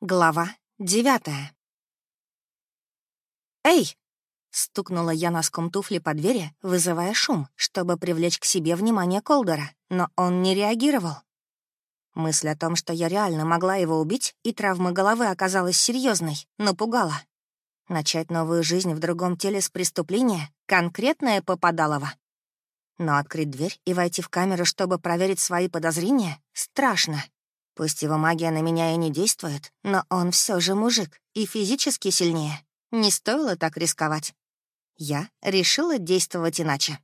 Глава девятая. «Эй!» — стукнула я носком туфли по двери, вызывая шум, чтобы привлечь к себе внимание Колдера, но он не реагировал. Мысль о том, что я реально могла его убить, и травма головы оказалась серьезной, напугала. Начать новую жизнь в другом теле с преступления — конкретное попадалово. Но открыть дверь и войти в камеру, чтобы проверить свои подозрения, страшно. Пусть его магия на меня и не действует, но он все же мужик и физически сильнее. Не стоило так рисковать. Я решила действовать иначе.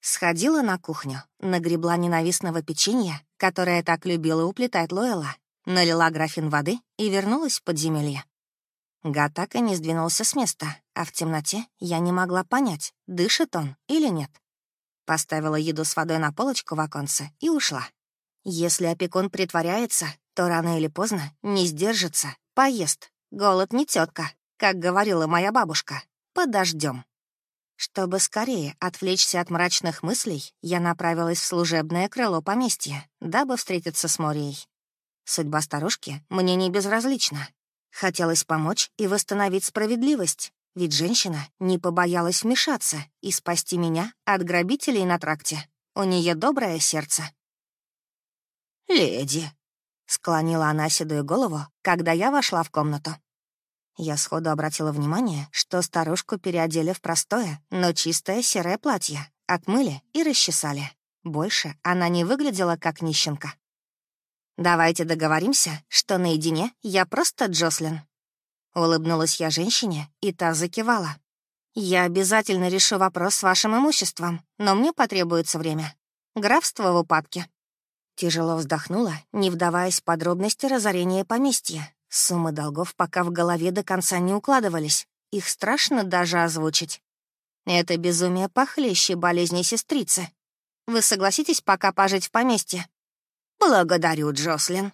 Сходила на кухню, нагребла ненавистного печенья, которое так любила уплетать Лоэла, налила графин воды и вернулась в подземелье. Гад так и не сдвинулся с места, а в темноте я не могла понять, дышит он или нет. Поставила еду с водой на полочку в оконце и ушла. Если опекун притворяется, то рано или поздно не сдержится, поест. Голод не тетка, как говорила моя бабушка. Подождем. Чтобы скорее отвлечься от мрачных мыслей, я направилась в служебное крыло поместья, дабы встретиться с Морией. Судьба старушки мне не безразлична. Хотелось помочь и восстановить справедливость, ведь женщина не побоялась вмешаться и спасти меня от грабителей на тракте. У нее доброе сердце. «Леди», — склонила она седую голову, когда я вошла в комнату. Я сходу обратила внимание, что старушку переодели в простое, но чистое серое платье, отмыли и расчесали. Больше она не выглядела как нищенка. «Давайте договоримся, что наедине я просто Джослин». Улыбнулась я женщине, и та закивала. «Я обязательно решу вопрос с вашим имуществом, но мне потребуется время. Графство в упадке. Тяжело вздохнула, не вдаваясь в подробности разорения поместья. Суммы долгов пока в голове до конца не укладывались. Их страшно даже озвучить. Это безумие похлеще болезни сестрицы. Вы согласитесь пока пожить в поместье? Благодарю, Джослин.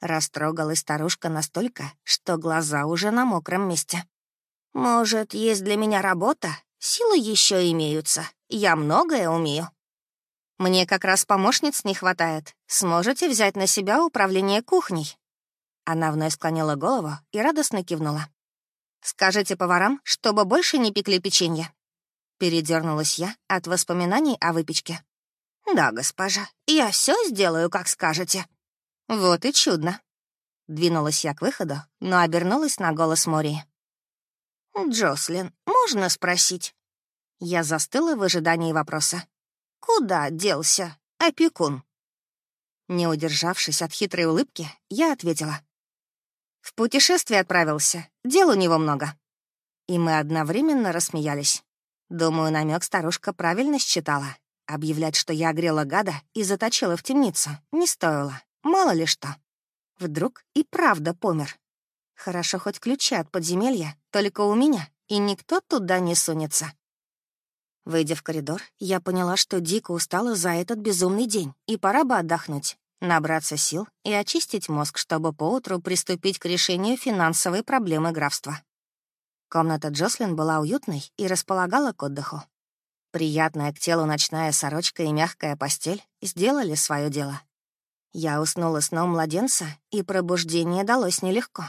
Растрогалась старушка настолько, что глаза уже на мокром месте. «Может, есть для меня работа? Силы еще имеются. Я многое умею». Мне как раз помощниц не хватает. Сможете взять на себя управление кухней?» Она вновь склонила голову и радостно кивнула. «Скажите поварам, чтобы больше не пекли печенье». Передернулась я от воспоминаний о выпечке. «Да, госпожа, я все сделаю, как скажете». «Вот и чудно». Двинулась я к выходу, но обернулась на голос Мори. «Джослин, можно спросить?» Я застыла в ожидании вопроса. Куда делся опекун? Не удержавшись от хитрой улыбки, я ответила. В путешествие отправился, дел у него много. И мы одновременно рассмеялись. Думаю, намек старушка правильно считала. Объявлять, что я огрела гада и заточила в темницу, не стоило. Мало ли что. Вдруг и правда помер. Хорошо, хоть ключи от подземелья только у меня, и никто туда не сунется. Выйдя в коридор, я поняла, что дико устала за этот безумный день, и пора бы отдохнуть, набраться сил и очистить мозг, чтобы поутру приступить к решению финансовой проблемы графства. Комната Джослин была уютной и располагала к отдыху. Приятная к телу ночная сорочка и мягкая постель сделали свое дело. Я уснула сном младенца, и пробуждение далось нелегко.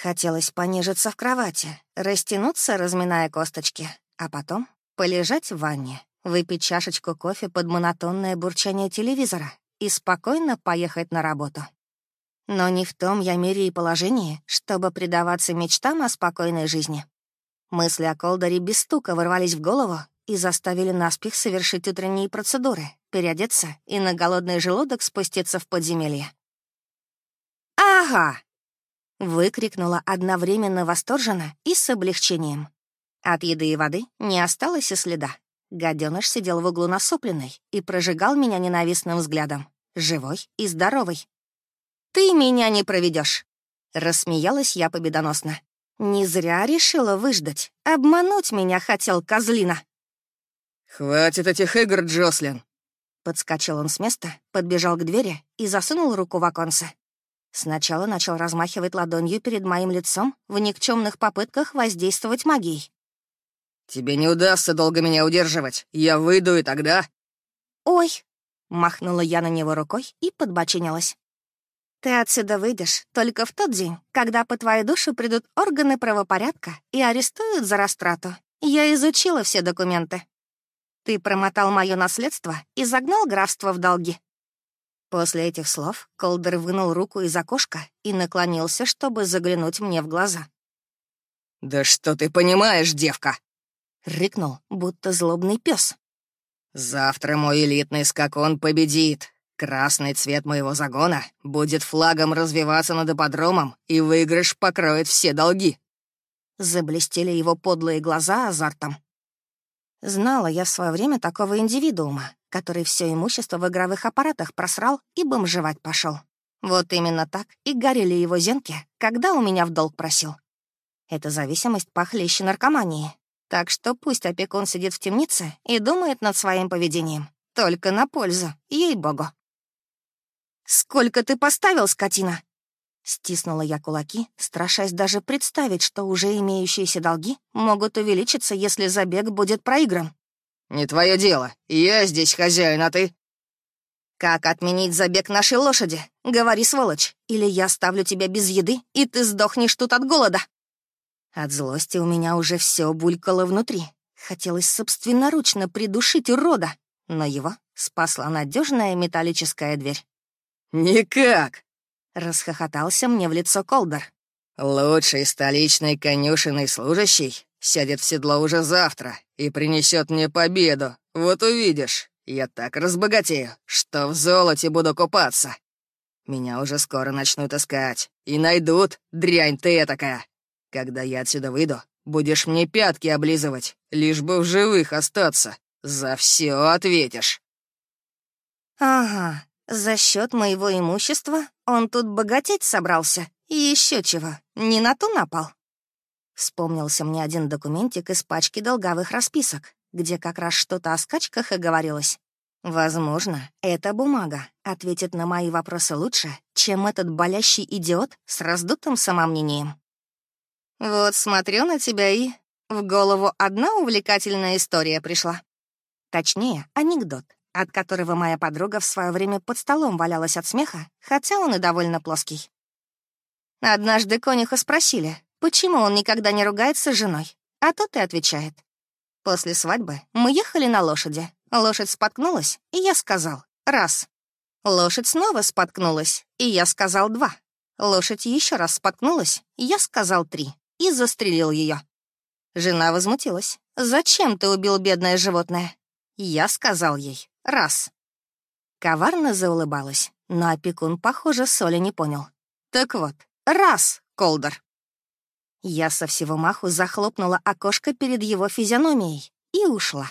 Хотелось понежиться в кровати, растянуться, разминая косточки, а потом Полежать в ванне, выпить чашечку кофе под монотонное бурчание телевизора и спокойно поехать на работу. Но не в том я мере и положении, чтобы предаваться мечтам о спокойной жизни. Мысли о Колдоре без стука ворвались в голову и заставили наспех совершить утренние процедуры, переодеться и на голодный желудок спуститься в подземелье. «Ага!» — выкрикнула одновременно восторженно и с облегчением. От еды и воды не осталось и следа. Гаденыш сидел в углу насупленный и прожигал меня ненавистным взглядом. Живой и здоровый. «Ты меня не проведешь, рассмеялась я победоносно. «Не зря решила выждать. Обмануть меня хотел козлина». «Хватит этих игр, Джослин!» Подскочил он с места, подбежал к двери и засунул руку в оконце. Сначала начал размахивать ладонью перед моим лицом в никчемных попытках воздействовать магией. «Тебе не удастся долго меня удерживать. Я выйду, и тогда...» «Ой!» — махнула я на него рукой и подбочинилась. Ты отсюда выйдешь только в тот день, когда по твоей душе придут органы правопорядка и арестуют за растрату. Я изучила все документы. Ты промотал мое наследство и загнал графство в долги. После этих слов Колдер вынул руку из окошка и наклонился, чтобы заглянуть мне в глаза. «Да что ты понимаешь, девка?» — рыкнул, будто злобный пес. «Завтра мой элитный скакон победит, Красный цвет моего загона будет флагом развиваться над ипподромом, и выигрыш покроет все долги». Заблестели его подлые глаза азартом. Знала я в свое время такого индивидуума, который все имущество в игровых аппаратах просрал и бомжевать пошел. Вот именно так и горели его зенки, когда у меня в долг просил. Эта зависимость похлеще наркомании. Так что пусть опекун сидит в темнице и думает над своим поведением. Только на пользу, ей-богу. «Сколько ты поставил, скотина?» Стиснула я кулаки, страшась даже представить, что уже имеющиеся долги могут увеличиться, если забег будет проигран. «Не твое дело. Я здесь хозяин, а ты...» «Как отменить забег нашей лошади? Говори, сволочь, или я ставлю тебя без еды, и ты сдохнешь тут от голода». От злости у меня уже все булькало внутри. Хотелось собственноручно придушить урода, но его спасла надежная металлическая дверь. «Никак!» — расхохотался мне в лицо Колдер. «Лучший столичный конюшенный служащий сядет в седло уже завтра и принесет мне победу. Вот увидишь, я так разбогатею, что в золоте буду купаться. Меня уже скоро начнут искать и найдут, дрянь ты такая. Когда я отсюда выйду, будешь мне пятки облизывать, лишь бы в живых остаться. За все ответишь». «Ага, за счет моего имущества он тут богатеть собрался. Еще чего, не на ту напал. Вспомнился мне один документик из пачки долговых расписок, где как раз что-то о скачках и говорилось. Возможно, эта бумага ответит на мои вопросы лучше, чем этот болящий идиот с раздутым самомнением. Вот смотрю на тебя и... В голову одна увлекательная история пришла. Точнее, анекдот от которого моя подруга в свое время под столом валялась от смеха, хотя он и довольно плоский. Однажды конюха спросили, почему он никогда не ругается с женой, а тот и отвечает. После свадьбы мы ехали на лошади. Лошадь споткнулась, и я сказал «раз». Лошадь снова споткнулась, и я сказал «два». Лошадь еще раз споткнулась, я сказал «три» и застрелил ее. Жена возмутилась. «Зачем ты убил бедное животное?» Я сказал ей Раз. Коварно заулыбалась, но опекун, похоже, соли не понял. Так вот, раз, Колдер. Я со всего маху захлопнула окошко перед его физиономией и ушла.